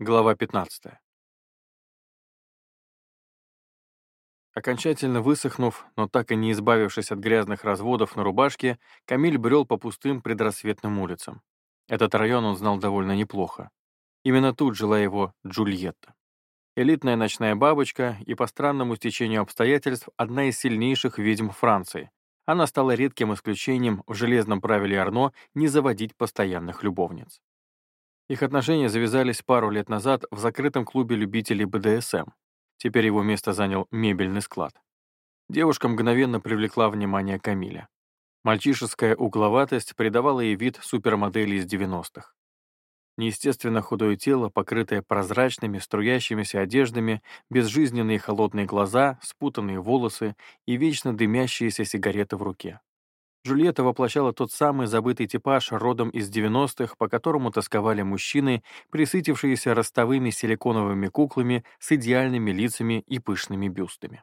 Глава 15. Окончательно высохнув, но так и не избавившись от грязных разводов на рубашке, Камиль брел по пустым предрассветным улицам. Этот район он знал довольно неплохо. Именно тут жила его Джульетта. Элитная ночная бабочка и, по странному стечению обстоятельств, одна из сильнейших ведьм Франции. Она стала редким исключением в железном правиле Арно не заводить постоянных любовниц. Их отношения завязались пару лет назад в закрытом клубе любителей БДСМ. Теперь его место занял мебельный склад. Девушка мгновенно привлекла внимание Камиля. Мальчишеская угловатость придавала ей вид супермодели из 90-х. Неестественно худое тело, покрытое прозрачными, струящимися одеждами, безжизненные холодные глаза, спутанные волосы и вечно дымящиеся сигареты в руке. Джульетта воплощала тот самый забытый типаж родом из 90-х, по которому тосковали мужчины, присытившиеся ростовыми силиконовыми куклами с идеальными лицами и пышными бюстами.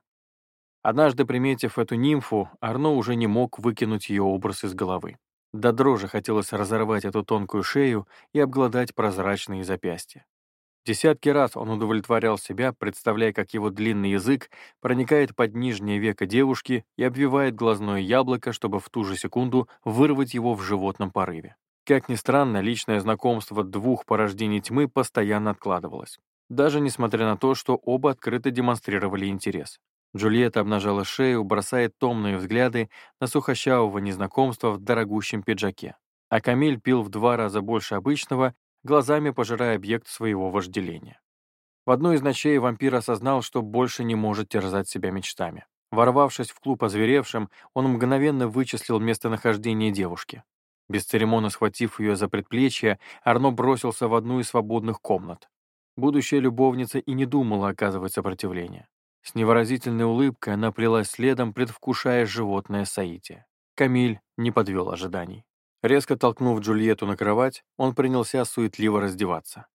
Однажды, приметив эту нимфу, Арно уже не мог выкинуть ее образ из головы. До дрожи хотелось разорвать эту тонкую шею и обглодать прозрачные запястья. Десятки раз он удовлетворял себя, представляя, как его длинный язык проникает под нижнее веко девушки и обвивает глазное яблоко, чтобы в ту же секунду вырвать его в животном порыве. Как ни странно, личное знакомство двух порождений тьмы постоянно откладывалось. Даже несмотря на то, что оба открыто демонстрировали интерес. Джульетта обнажала шею, бросая томные взгляды на сухощавого незнакомства в дорогущем пиджаке. А Камиль пил в два раза больше обычного глазами пожирая объект своего вожделения. В одну из ночей вампир осознал, что больше не может терзать себя мечтами. Ворвавшись в клуб озверевшим, он мгновенно вычислил местонахождение девушки. Бесцеремонно схватив ее за предплечье, Арно бросился в одну из свободных комнат. Будущая любовница и не думала оказывать сопротивление. С невыразительной улыбкой она плелась следом, предвкушая животное соитие. Камиль не подвел ожиданий. Резко толкнув Джульетту на кровать, он принялся суетливо раздеваться.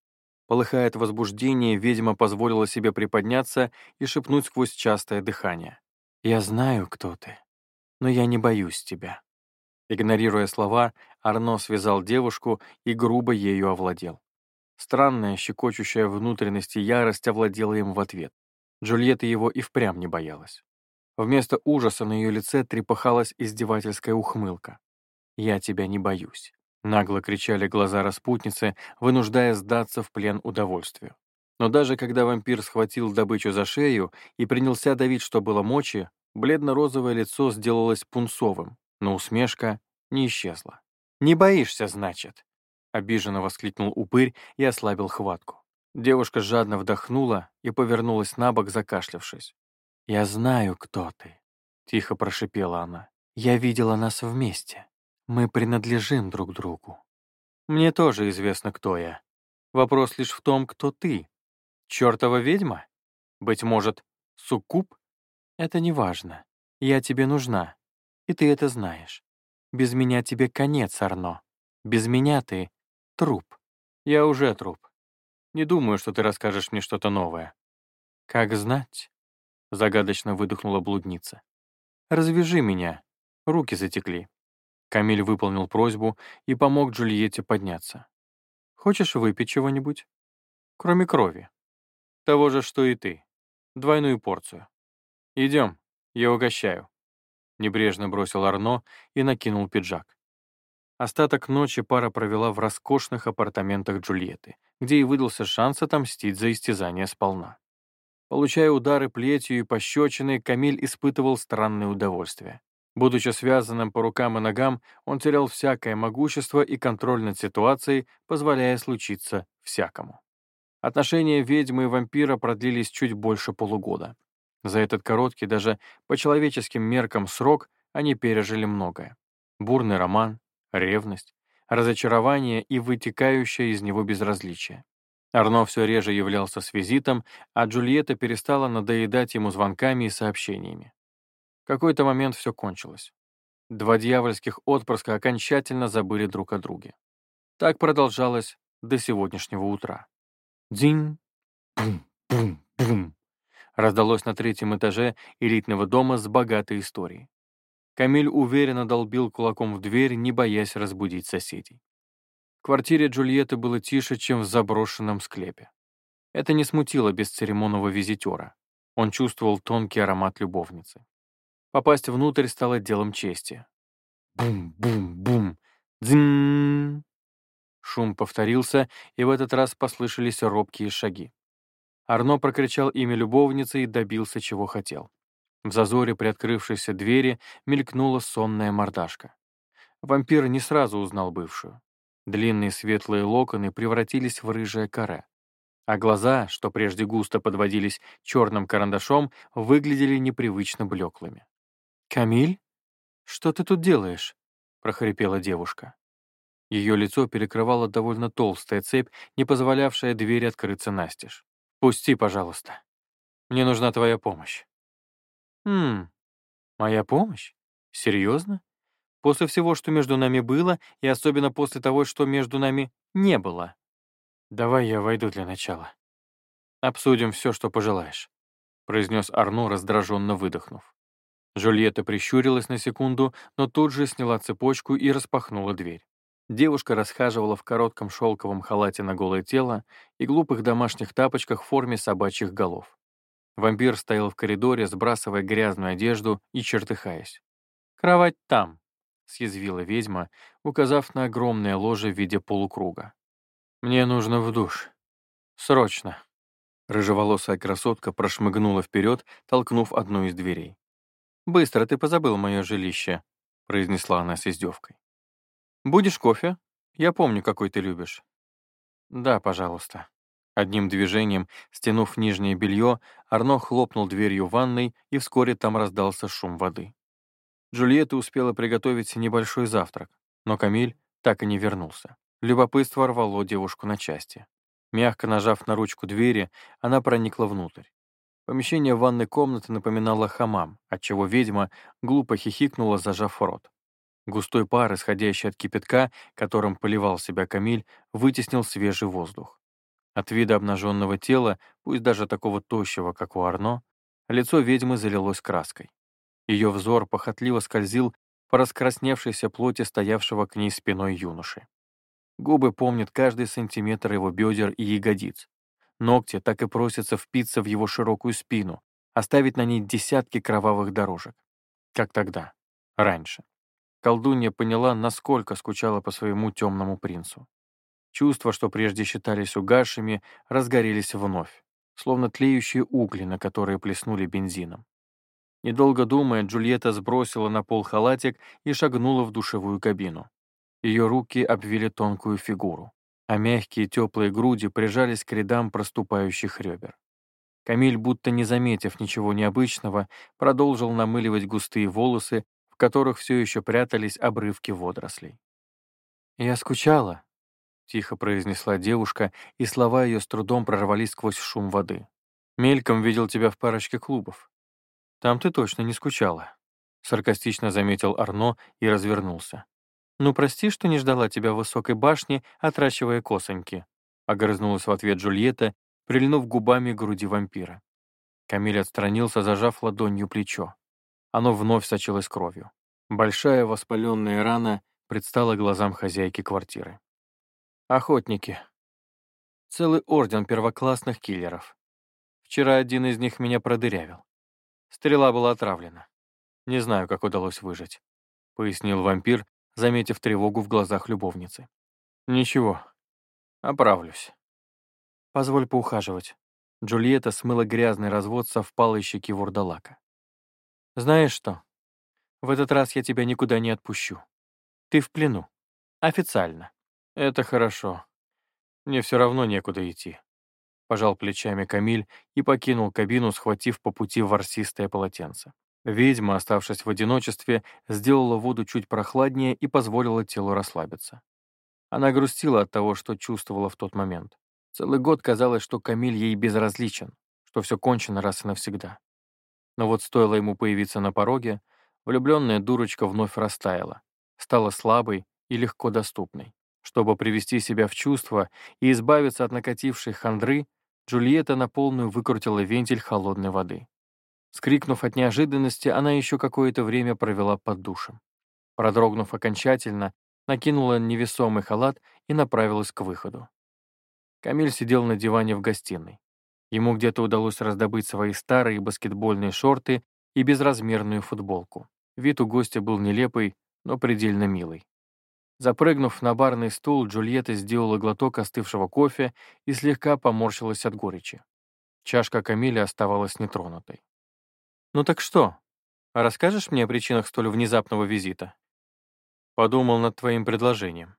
Полыхая от возбуждения, ведьма позволила себе приподняться и шепнуть сквозь частое дыхание. «Я знаю, кто ты, но я не боюсь тебя». Игнорируя слова, Арно связал девушку и грубо ею овладел. Странная, щекочущая внутренности ярость овладела им в ответ. Джульетта его и впрямь не боялась. Вместо ужаса на ее лице трепыхалась издевательская ухмылка. «Я тебя не боюсь», — нагло кричали глаза распутницы, вынуждая сдаться в плен удовольствию. Но даже когда вампир схватил добычу за шею и принялся давить, что было мочи, бледно-розовое лицо сделалось пунцовым, но усмешка не исчезла. «Не боишься, значит?» — обиженно воскликнул упырь и ослабил хватку. Девушка жадно вдохнула и повернулась на бок, закашлявшись. «Я знаю, кто ты», — тихо прошипела она. «Я видела нас вместе. Мы принадлежим друг другу. Мне тоже известно, кто я. Вопрос лишь в том, кто ты. Чёртова ведьма? Быть может, суккуб? Это не важно. Я тебе нужна, и ты это знаешь. Без меня тебе конец, Арно. Без меня ты — труп. Я уже труп. Не думаю, что ты расскажешь мне что-то новое. Как знать? Загадочно выдохнула блудница. Развяжи меня. Руки затекли. Камиль выполнил просьбу и помог Джульетте подняться. «Хочешь выпить чего-нибудь? Кроме крови. Того же, что и ты. Двойную порцию. Идем, я угощаю». Небрежно бросил Арно и накинул пиджак. Остаток ночи пара провела в роскошных апартаментах Джульетты, где и выдался шанс отомстить за истязание сполна. Получая удары плетью и пощечины, Камиль испытывал странное удовольствие. Будучи связанным по рукам и ногам, он терял всякое могущество и контроль над ситуацией, позволяя случиться всякому. Отношения ведьмы и вампира продлились чуть больше полугода. За этот короткий, даже по человеческим меркам срок, они пережили многое. Бурный роман, ревность, разочарование и вытекающее из него безразличие. Арно все реже являлся с визитом, а Джульетта перестала надоедать ему звонками и сообщениями какой-то момент все кончилось. Два дьявольских отпрыска окончательно забыли друг о друге. Так продолжалось до сегодняшнего утра. Дин, бум, бум, бум. Раздалось на третьем этаже элитного дома с богатой историей. Камиль уверенно долбил кулаком в дверь, не боясь разбудить соседей. В квартире Джульетты было тише, чем в заброшенном склепе. Это не смутило бесцеремонного визитера. Он чувствовал тонкий аромат любовницы. Попасть внутрь стало делом чести. Бум-бум-бум! Дзин! Шум повторился, и в этот раз послышались робкие шаги. Арно прокричал имя любовницы и добился, чего хотел. В зазоре приоткрывшейся двери мелькнула сонная мордашка. Вампир не сразу узнал бывшую. Длинные светлые локоны превратились в рыжее каре, а глаза, что прежде густо подводились черным карандашом, выглядели непривычно блеклыми. «Камиль? Что ты тут делаешь?» — прохрипела девушка. Ее лицо перекрывала довольно толстая цепь, не позволявшая двери открыться настежь. «Пусти, пожалуйста. Мне нужна твоя помощь». «Хм, моя помощь? Серьезно? После всего, что между нами было, и особенно после того, что между нами не было. Давай я войду для начала. Обсудим все, что пожелаешь», — произнес Арно, раздраженно выдохнув. Жульетта прищурилась на секунду, но тут же сняла цепочку и распахнула дверь. Девушка расхаживала в коротком шелковом халате на голое тело и глупых домашних тапочках в форме собачьих голов. Вампир стоял в коридоре, сбрасывая грязную одежду и чертыхаясь. «Кровать там», — съязвила ведьма, указав на огромное ложе в виде полукруга. «Мне нужно в душ. Срочно». Рыжеволосая красотка прошмыгнула вперед, толкнув одну из дверей. «Быстро ты позабыл мое жилище», — произнесла она с издевкой. «Будешь кофе? Я помню, какой ты любишь». «Да, пожалуйста». Одним движением, стянув нижнее белье, Арно хлопнул дверью ванной, и вскоре там раздался шум воды. Джульетта успела приготовить небольшой завтрак, но Камиль так и не вернулся. Любопытство рвало девушку на части. Мягко нажав на ручку двери, она проникла внутрь. Помещение ванной комнаты напоминало хамам, отчего ведьма глупо хихикнула, зажав рот. Густой пар, исходящий от кипятка, которым поливал себя Камиль, вытеснил свежий воздух. От вида обнаженного тела, пусть даже такого тощего, как у Арно, лицо ведьмы залилось краской. Ее взор похотливо скользил по раскрасневшейся плоти стоявшего к ней спиной юноши. Губы помнят каждый сантиметр его бедер и ягодиц. Ногти так и просятся впиться в его широкую спину, оставить на ней десятки кровавых дорожек. Как тогда, раньше. Колдунья поняла, насколько скучала по своему темному принцу. Чувства, что прежде считались угасшими, разгорелись вновь, словно тлеющие угли, на которые плеснули бензином. Недолго думая, Джульетта сбросила на пол халатик и шагнула в душевую кабину. Ее руки обвили тонкую фигуру а мягкие теплые груди прижались к рядам проступающих ребер. Камиль, будто не заметив ничего необычного, продолжил намыливать густые волосы, в которых все еще прятались обрывки водорослей. «Я скучала», — тихо произнесла девушка, и слова ее с трудом прорвались сквозь шум воды. «Мельком видел тебя в парочке клубов. Там ты точно не скучала», — саркастично заметил Арно и развернулся. «Ну, прости, что не ждала тебя в высокой башне, отращивая косоньки», — огрызнулась в ответ Джульетта, прильнув губами к груди вампира. Камиль отстранился, зажав ладонью плечо. Оно вновь сочилось кровью. Большая воспаленная рана предстала глазам хозяйки квартиры. «Охотники. Целый орден первоклассных киллеров. Вчера один из них меня продырявил. Стрела была отравлена. Не знаю, как удалось выжить», — пояснил вампир, заметив тревогу в глазах любовницы. «Ничего, оправлюсь. Позволь поухаживать». Джульетта смыла грязный развод со впалой щеки вурдалака. «Знаешь что? В этот раз я тебя никуда не отпущу. Ты в плену. Официально. Это хорошо. Мне все равно некуда идти». Пожал плечами Камиль и покинул кабину, схватив по пути ворсистое полотенце. Ведьма, оставшись в одиночестве, сделала воду чуть прохладнее и позволила телу расслабиться. Она грустила от того, что чувствовала в тот момент. Целый год казалось, что Камиль ей безразличен, что все кончено раз и навсегда. Но вот стоило ему появиться на пороге, влюбленная дурочка вновь растаяла, стала слабой и легко доступной. Чтобы привести себя в чувство и избавиться от накатившей хандры, Джульетта на полную выкрутила вентиль холодной воды. Скрикнув от неожиданности, она еще какое-то время провела под душем. Продрогнув окончательно, накинула невесомый халат и направилась к выходу. Камиль сидел на диване в гостиной. Ему где-то удалось раздобыть свои старые баскетбольные шорты и безразмерную футболку. Вид у гостя был нелепый, но предельно милый. Запрыгнув на барный стул, Джульетта сделала глоток остывшего кофе и слегка поморщилась от горечи. Чашка Камиля оставалась нетронутой. «Ну так что? Расскажешь мне о причинах столь внезапного визита?» «Подумал над твоим предложением».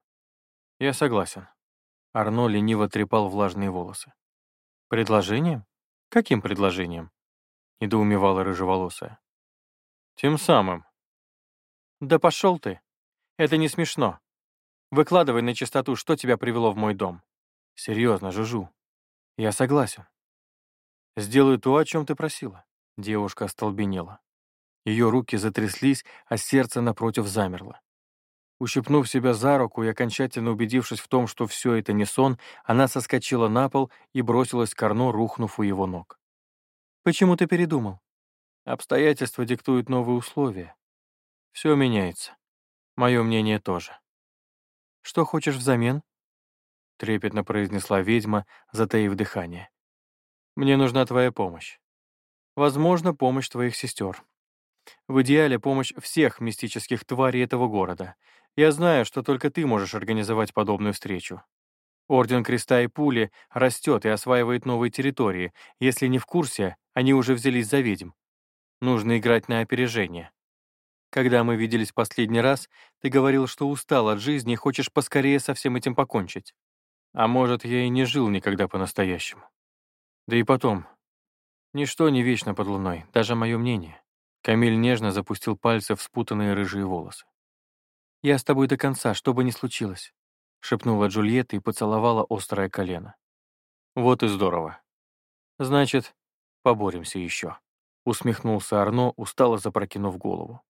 «Я согласен». Арно лениво трепал влажные волосы. «Предложением? Каким предложением?» недоумевала рыжеволосая. «Тем самым». «Да пошел ты! Это не смешно. Выкладывай на чистоту, что тебя привело в мой дом. Серьезно, Жужу. Я согласен. Сделаю то, о чем ты просила. Девушка остолбенела. Ее руки затряслись, а сердце напротив замерло. Ущипнув себя за руку и окончательно убедившись в том, что все это не сон, она соскочила на пол и бросилась к Арно, рухнув у его ног. «Почему ты передумал?» «Обстоятельства диктуют новые условия. Все меняется. Мое мнение тоже». «Что хочешь взамен?» Трепетно произнесла ведьма, затаив дыхание. «Мне нужна твоя помощь. Возможно, помощь твоих сестер. В идеале помощь всех мистических тварей этого города. Я знаю, что только ты можешь организовать подобную встречу. Орден Креста и Пули растет и осваивает новые территории. Если не в курсе, они уже взялись за ведьм. Нужно играть на опережение. Когда мы виделись последний раз, ты говорил, что устал от жизни и хочешь поскорее со всем этим покончить. А может, я и не жил никогда по-настоящему. Да и потом, ничто не вечно под луной, даже мое мнение. Камиль нежно запустил пальцы в спутанные рыжие волосы. «Я с тобой до конца, что бы ни случилось», — шепнула Джульетта и поцеловала острое колено. «Вот и здорово. Значит, поборемся еще», — усмехнулся Арно, устало запрокинув голову.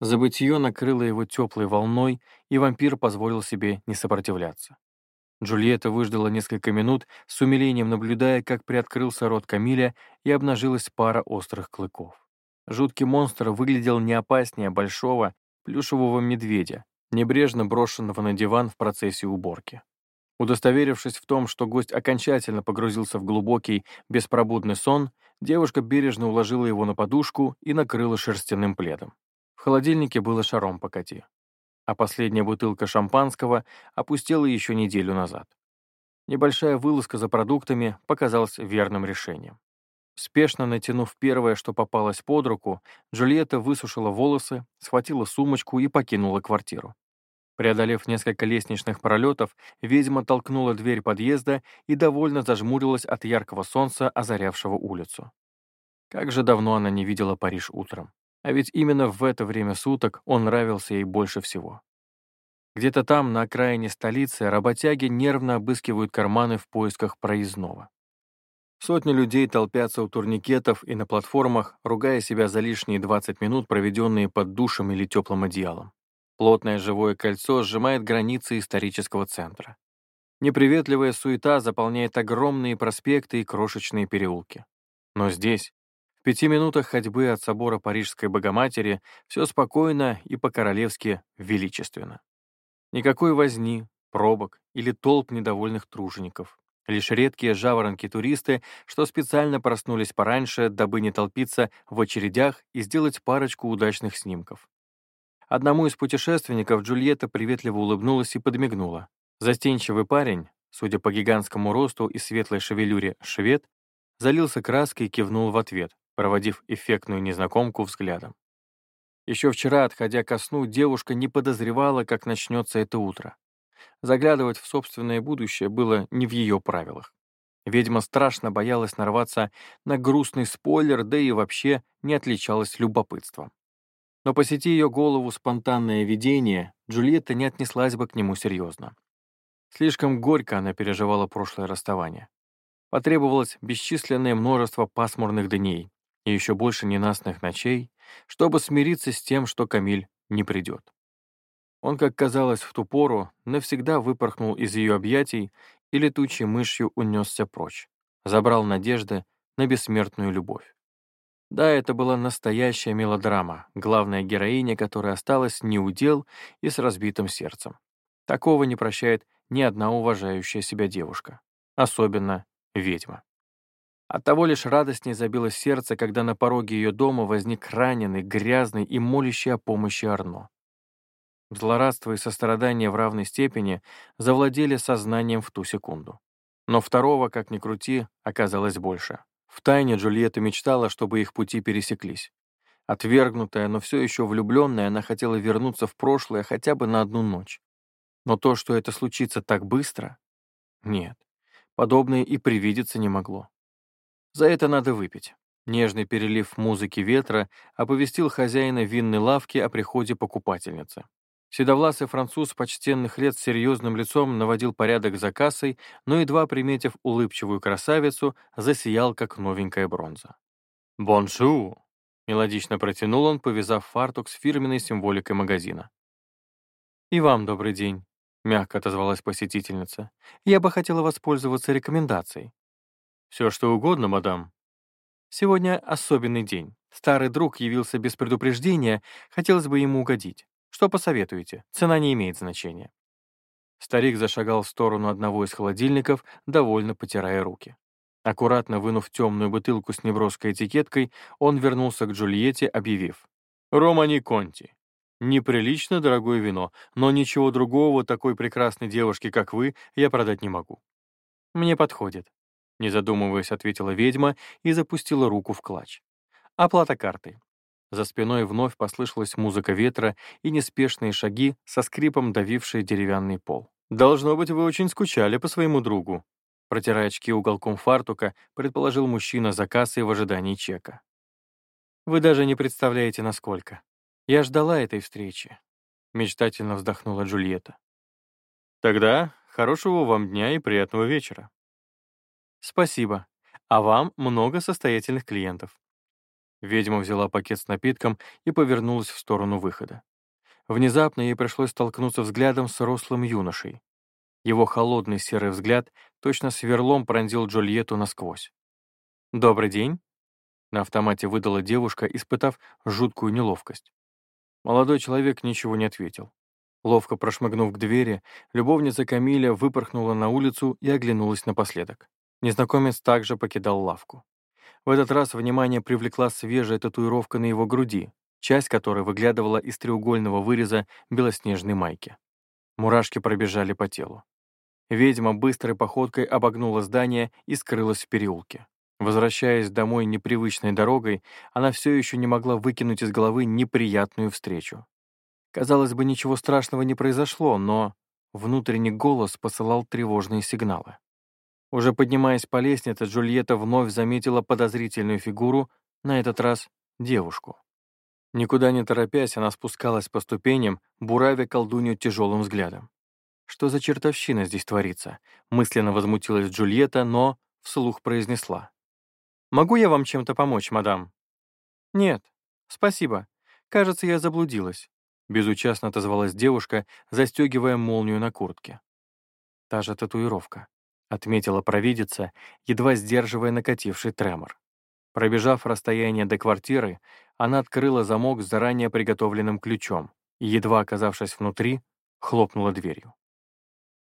Забытье накрыло его теплой волной, и вампир позволил себе не сопротивляться. Джульетта выждала несколько минут, с умилением наблюдая, как приоткрылся рот Камиля и обнажилась пара острых клыков. Жуткий монстр выглядел не опаснее большого плюшевого медведя, небрежно брошенного на диван в процессе уборки. Удостоверившись в том, что гость окончательно погрузился в глубокий, беспробудный сон, девушка бережно уложила его на подушку и накрыла шерстяным пледом. В холодильнике было шаром покати. А последняя бутылка шампанского опустела еще неделю назад. Небольшая вылазка за продуктами показалась верным решением. Спешно натянув первое, что попалось под руку, Джульетта высушила волосы, схватила сумочку и покинула квартиру. Преодолев несколько лестничных пролетов, ведьма толкнула дверь подъезда и довольно зажмурилась от яркого солнца, озарявшего улицу. Как же давно она не видела Париж утром. А ведь именно в это время суток он нравился ей больше всего. Где-то там, на окраине столицы, работяги нервно обыскивают карманы в поисках проездного. Сотни людей толпятся у турникетов и на платформах, ругая себя за лишние 20 минут, проведенные под душем или теплым одеялом. Плотное живое кольцо сжимает границы исторического центра. Неприветливая суета заполняет огромные проспекты и крошечные переулки. Но здесь, пяти минутах ходьбы от собора Парижской Богоматери все спокойно и по-королевски величественно. Никакой возни, пробок или толп недовольных тружеников. Лишь редкие жаворонки-туристы, что специально проснулись пораньше, дабы не толпиться в очередях и сделать парочку удачных снимков. Одному из путешественников Джульетта приветливо улыбнулась и подмигнула. Застенчивый парень, судя по гигантскому росту и светлой шевелюре швед, залился краской и кивнул в ответ, проводив эффектную незнакомку взглядом. Еще вчера, отходя ко сну, девушка не подозревала, как начнется это утро. Заглядывать в собственное будущее было не в ее правилах. Ведьма страшно боялась нарваться на грустный спойлер, да и вообще не отличалась любопытством. Но посети ее голову спонтанное видение, Джульетта не отнеслась бы к нему серьезно. Слишком горько она переживала прошлое расставание. Потребовалось бесчисленное множество пасмурных дней, и еще больше ненастных ночей, чтобы смириться с тем, что Камиль не придет. Он, как казалось в ту пору, навсегда выпорхнул из ее объятий и летучей мышью унесся прочь, забрал надежды на бессмертную любовь. Да, это была настоящая мелодрама, главная героиня, которая осталась неудел и с разбитым сердцем. Такого не прощает ни одна уважающая себя девушка. особенно ведьма. Оттого лишь радостнее забилось сердце, когда на пороге ее дома возник раненый, грязный и молящий о помощи Арно. Злорадство и сострадание в равной степени завладели сознанием в ту секунду. Но второго, как ни крути, оказалось больше. Втайне Джульетта мечтала, чтобы их пути пересеклись. Отвергнутая, но все еще влюбленная, она хотела вернуться в прошлое хотя бы на одну ночь. Но то, что это случится так быстро... Нет, подобное и привидеться не могло. За это надо выпить. Нежный перелив музыки ветра оповестил хозяина винной лавки о приходе покупательницы. Седовласый француз почтенных лет с серьезным лицом наводил порядок за кассой, но, едва приметив улыбчивую красавицу, засиял, как новенькая бронза. «Bonjour!» — мелодично протянул он, повязав фартук с фирменной символикой магазина. «И вам добрый день», — мягко отозвалась посетительница. «Я бы хотела воспользоваться рекомендацией». «Все, что угодно, мадам». «Сегодня особенный день. Старый друг явился без предупреждения, хотелось бы ему угодить. Что посоветуете? Цена не имеет значения». Старик зашагал в сторону одного из холодильников, довольно потирая руки. Аккуратно вынув темную бутылку с неброской этикеткой, он вернулся к Джульетте, объявив. «Романи Конти. Неприлично дорогое вино, но ничего другого такой прекрасной девушке, как вы, я продать не могу». «Мне подходит», — не задумываясь, ответила ведьма и запустила руку в клатч. «Оплата картой. За спиной вновь послышалась музыка ветра и неспешные шаги, со скрипом давившие деревянный пол. «Должно быть, вы очень скучали по своему другу», протирая очки уголком фартука, предположил мужчина за кассой в ожидании чека. «Вы даже не представляете, насколько. Я ждала этой встречи», — мечтательно вздохнула Джульетта. «Тогда хорошего вам дня и приятного вечера». «Спасибо. А вам много состоятельных клиентов». Ведьма взяла пакет с напитком и повернулась в сторону выхода. Внезапно ей пришлось столкнуться взглядом с рослым юношей. Его холодный серый взгляд точно сверлом пронзил Джульетту насквозь. «Добрый день», — на автомате выдала девушка, испытав жуткую неловкость. Молодой человек ничего не ответил. Ловко прошмыгнув к двери, любовница Камиля выпорхнула на улицу и оглянулась напоследок. Незнакомец также покидал лавку. В этот раз внимание привлекла свежая татуировка на его груди, часть которой выглядывала из треугольного выреза белоснежной майки. Мурашки пробежали по телу. Ведьма быстрой походкой обогнула здание и скрылась в переулке. Возвращаясь домой непривычной дорогой, она все еще не могла выкинуть из головы неприятную встречу. Казалось бы, ничего страшного не произошло, но внутренний голос посылал тревожные сигналы. Уже поднимаясь по лестнице, Джульетта вновь заметила подозрительную фигуру, на этот раз девушку. Никуда не торопясь, она спускалась по ступеням, буравя колдунью тяжелым взглядом. Что за чертовщина здесь творится? Мысленно возмутилась Джульетта, но вслух произнесла. «Могу я вам чем-то помочь, мадам?» «Нет, спасибо. Кажется, я заблудилась», — безучастно отозвалась девушка, застегивая молнию на куртке. Та же татуировка отметила провидица, едва сдерживая накативший тремор. Пробежав расстояние до квартиры, она открыла замок с заранее приготовленным ключом и, едва оказавшись внутри, хлопнула дверью.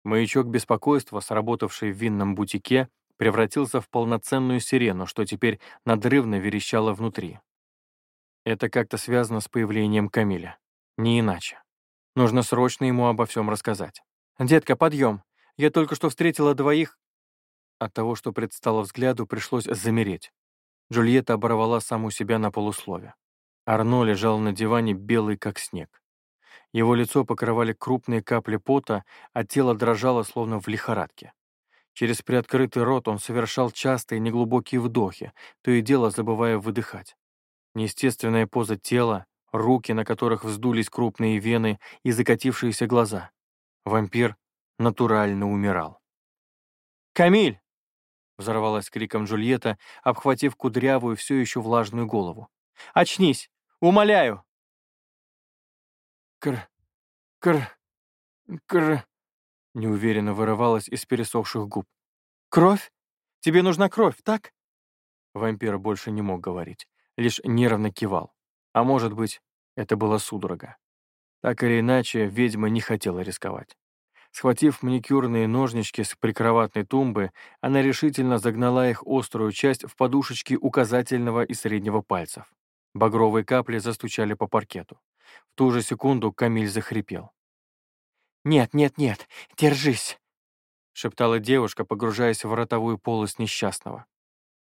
Маячок беспокойства, сработавший в винном бутике, превратился в полноценную сирену, что теперь надрывно верещало внутри. Это как-то связано с появлением Камиля. Не иначе. Нужно срочно ему обо всем рассказать. «Детка, подъем! Я только что встретила двоих...» От того, что предстало взгляду, пришлось замереть. Джульетта оборвала саму себя на полуслове. Арно лежал на диване белый, как снег. Его лицо покрывали крупные капли пота, а тело дрожало, словно в лихорадке. Через приоткрытый рот он совершал частые неглубокие вдохи, то и дело забывая выдыхать. Неестественная поза тела, руки, на которых вздулись крупные вены и закатившиеся глаза. Вампир натурально умирал. «Камиль!» — взорвалась криком Джульетта, обхватив кудрявую, все еще влажную голову. «Очнись! Умоляю!» «Кр... кр... кр...» — неуверенно вырывалась из пересохших губ. «Кровь? Тебе нужна кровь, так?» Вампир больше не мог говорить, лишь нервно кивал. А может быть, это была судорога. Так или иначе, ведьма не хотела рисковать. Схватив маникюрные ножнички с прикроватной тумбы, она решительно загнала их острую часть в подушечки указательного и среднего пальцев. Багровые капли застучали по паркету. В ту же секунду Камиль захрипел. «Нет, нет, нет, держись!» — шептала девушка, погружаясь в ротовую полость несчастного.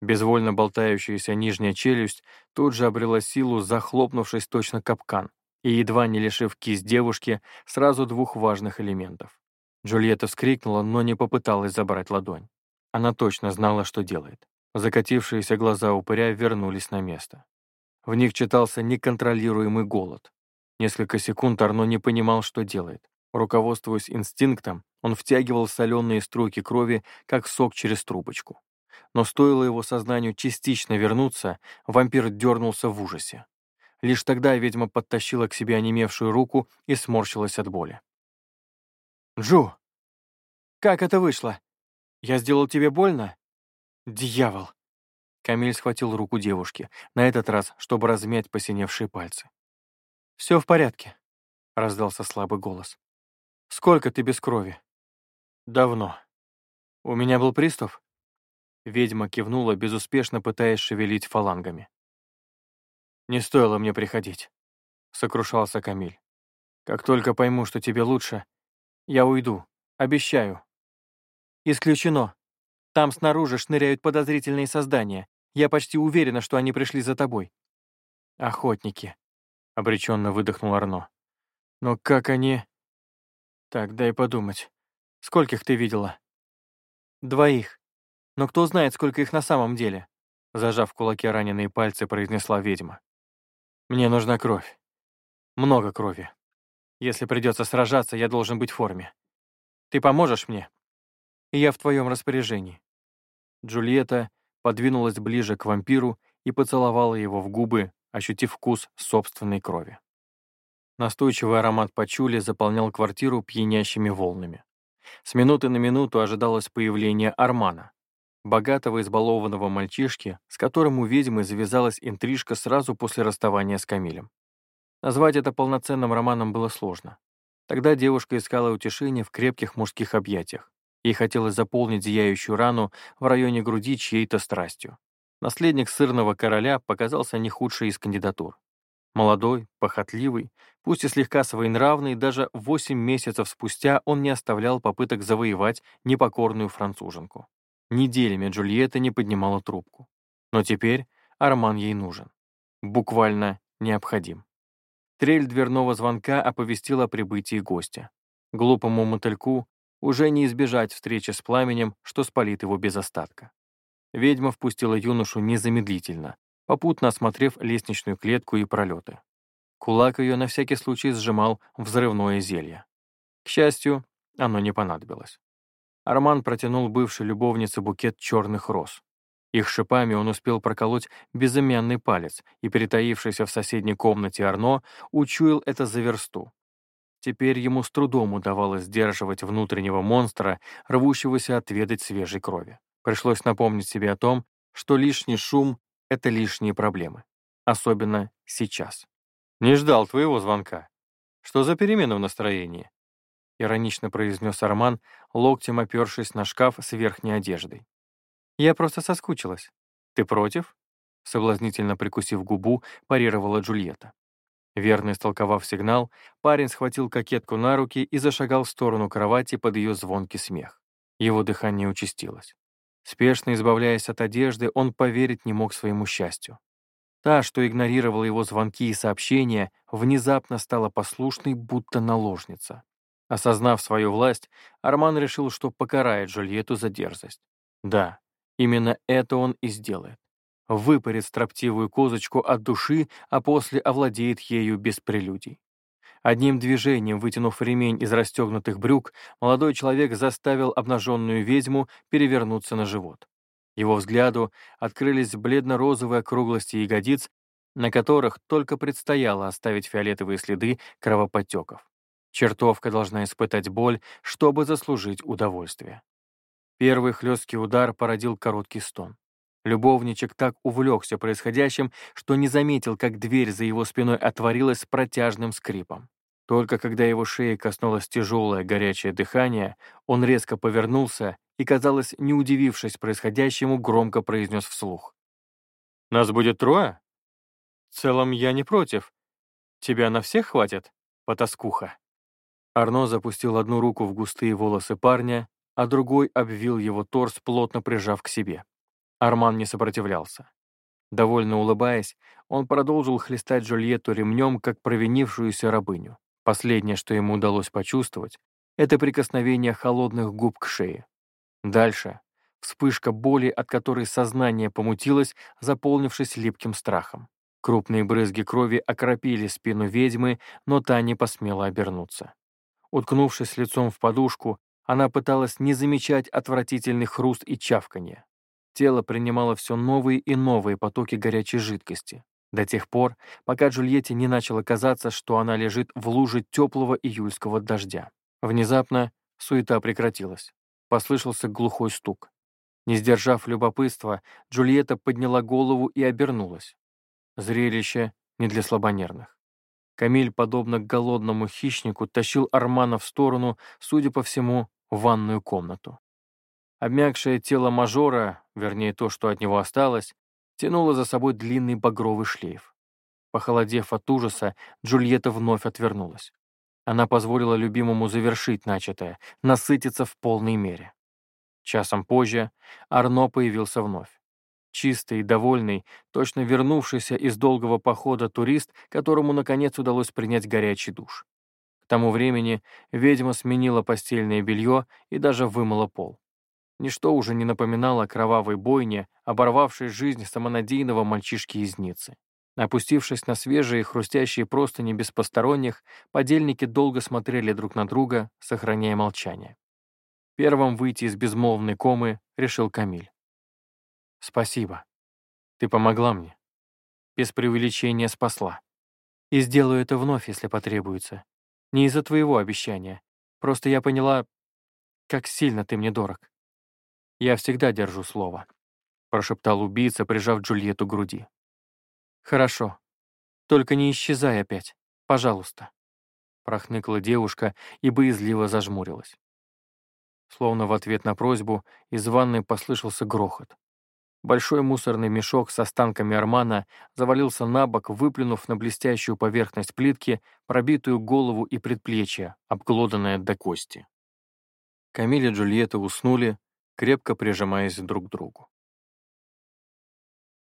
Безвольно болтающаяся нижняя челюсть тут же обрела силу, захлопнувшись точно капкан, и едва не лишив кисть девушки сразу двух важных элементов. Джульетта вскрикнула, но не попыталась забрать ладонь. Она точно знала, что делает. Закатившиеся глаза упыря вернулись на место. В них читался неконтролируемый голод. Несколько секунд Арно не понимал, что делает. Руководствуясь инстинктом, он втягивал соленые струйки крови, как сок через трубочку. Но стоило его сознанию частично вернуться, вампир дернулся в ужасе. Лишь тогда ведьма подтащила к себе онемевшую руку и сморщилась от боли. «Джу! Как это вышло? Я сделал тебе больно? Дьявол!» Камиль схватил руку девушки, на этот раз, чтобы размять посиневшие пальцы. «Все в порядке», — раздался слабый голос. «Сколько ты без крови?» «Давно. У меня был приступ?» Ведьма кивнула, безуспешно пытаясь шевелить фалангами. «Не стоило мне приходить», — сокрушался Камиль. «Как только пойму, что тебе лучше, я уйду. Обещаю». «Исключено. Там снаружи шныряют подозрительные создания. Я почти уверена, что они пришли за тобой». «Охотники», — обреченно выдохнул Арно. «Но как они...» «Так, дай подумать. Скольких ты видела?» «Двоих. Но кто знает, сколько их на самом деле?» Зажав в кулаке раненые пальцы, произнесла ведьма. «Мне нужна кровь. Много крови. Если придется сражаться, я должен быть в форме. Ты поможешь мне? И я в твоем распоряжении». Джульетта подвинулась ближе к вампиру и поцеловала его в губы, ощутив вкус собственной крови. Настойчивый аромат пачули заполнял квартиру пьянящими волнами. С минуты на минуту ожидалось появление Армана, богатого избалованного мальчишки, с которым у ведьмы завязалась интрижка сразу после расставания с Камилем. Назвать это полноценным романом было сложно. Тогда девушка искала утешение в крепких мужских объятиях. Ей хотелось заполнить зияющую рану в районе груди чьей-то страстью. Наследник сырного короля показался не худшей из кандидатур. Молодой, похотливый, пусть и слегка своенравный, даже восемь месяцев спустя он не оставлял попыток завоевать непокорную француженку. Неделями Джульетта не поднимала трубку. Но теперь Арман ей нужен. Буквально необходим. Трель дверного звонка оповестила о прибытии гостя. Глупому мотыльку уже не избежать встречи с пламенем, что спалит его без остатка. Ведьма впустила юношу незамедлительно, попутно осмотрев лестничную клетку и пролеты. Кулак ее на всякий случай сжимал взрывное зелье. К счастью, оно не понадобилось. Арман протянул бывшей любовнице букет черных роз. Их шипами он успел проколоть безымянный палец, и, перетаившийся в соседней комнате Арно, учуял это за версту. Теперь ему с трудом удавалось сдерживать внутреннего монстра, рвущегося отведать свежей крови. Пришлось напомнить себе о том, что лишний шум — это лишние проблемы. Особенно сейчас. «Не ждал твоего звонка. Что за перемена в настроении?» Иронично произнес Арман, локтем опершись на шкаф с верхней одеждой. Я просто соскучилась. Ты против? Соблазнительно прикусив губу, парировала Джульетта. Верно истолковав сигнал, парень схватил кокетку на руки и зашагал в сторону кровати под ее звонкий смех. Его дыхание участилось. Спешно избавляясь от одежды, он поверить не мог своему счастью. Та, что игнорировала его звонки и сообщения, внезапно стала послушной, будто наложница. Осознав свою власть, Арман решил, что покарает Джульетту за дерзость. Да, Именно это он и сделает. Выпарит строптивую козочку от души, а после овладеет ею без прелюдий. Одним движением, вытянув ремень из расстегнутых брюк, молодой человек заставил обнаженную ведьму перевернуться на живот. Его взгляду открылись бледно-розовые округлости ягодиц, на которых только предстояло оставить фиолетовые следы кровоподтеков. Чертовка должна испытать боль, чтобы заслужить удовольствие. Первый хлесткий удар породил короткий стон. Любовничек так увлекся происходящим, что не заметил, как дверь за его спиной отворилась с протяжным скрипом. Только когда его шеи коснулось тяжелое горячее дыхание, он резко повернулся и, казалось, не удивившись происходящему, громко произнес вслух. «Нас будет трое? В целом я не против. Тебя на всех хватит, потаскуха?» Арно запустил одну руку в густые волосы парня, а другой обвил его торс, плотно прижав к себе. Арман не сопротивлялся. Довольно улыбаясь, он продолжил хлестать Джульетту ремнем, как провинившуюся рабыню. Последнее, что ему удалось почувствовать, это прикосновение холодных губ к шее. Дальше — вспышка боли, от которой сознание помутилось, заполнившись липким страхом. Крупные брызги крови окропили спину ведьмы, но та не посмела обернуться. Уткнувшись лицом в подушку, она пыталась не замечать отвратительный хруст и чавканье. Тело принимало все новые и новые потоки горячей жидкости, до тех пор, пока Джульетте не начало казаться, что она лежит в луже теплого июльского дождя. Внезапно суета прекратилась. Послышался глухой стук. Не сдержав любопытства, Джульетта подняла голову и обернулась. Зрелище не для слабонервных. Камиль, подобно голодному хищнику, тащил Армана в сторону, судя по всему, в ванную комнату. Обмякшее тело мажора, вернее то, что от него осталось, тянуло за собой длинный багровый шлейф. Похолодев от ужаса, Джульетта вновь отвернулась. Она позволила любимому завершить начатое, насытиться в полной мере. Часом позже Арно появился вновь. Чистый довольный, точно вернувшийся из долгого похода турист, которому, наконец, удалось принять горячий душ. К тому времени ведьма сменила постельное белье и даже вымыла пол. Ничто уже не напоминало кровавой бойне, оборвавшей жизнь самонадеянного мальчишки из Ниццы. Опустившись на свежие хрустящие простыни без посторонних, подельники долго смотрели друг на друга, сохраняя молчание. Первым выйти из безмолвной комы решил Камиль. «Спасибо. Ты помогла мне. Без преувеличения спасла. И сделаю это вновь, если потребуется. Не из-за твоего обещания. Просто я поняла, как сильно ты мне дорог. Я всегда держу слово», — прошептал убийца, прижав Джульетту к груди. «Хорошо. Только не исчезай опять. Пожалуйста». Прохныкла девушка и боязливо зажмурилась. Словно в ответ на просьбу из ванной послышался грохот. Большой мусорный мешок с останками Армана завалился на бок, выплюнув на блестящую поверхность плитки пробитую голову и предплечье, обглоданное до кости. Камиль и Джульетта уснули, крепко прижимаясь друг к другу.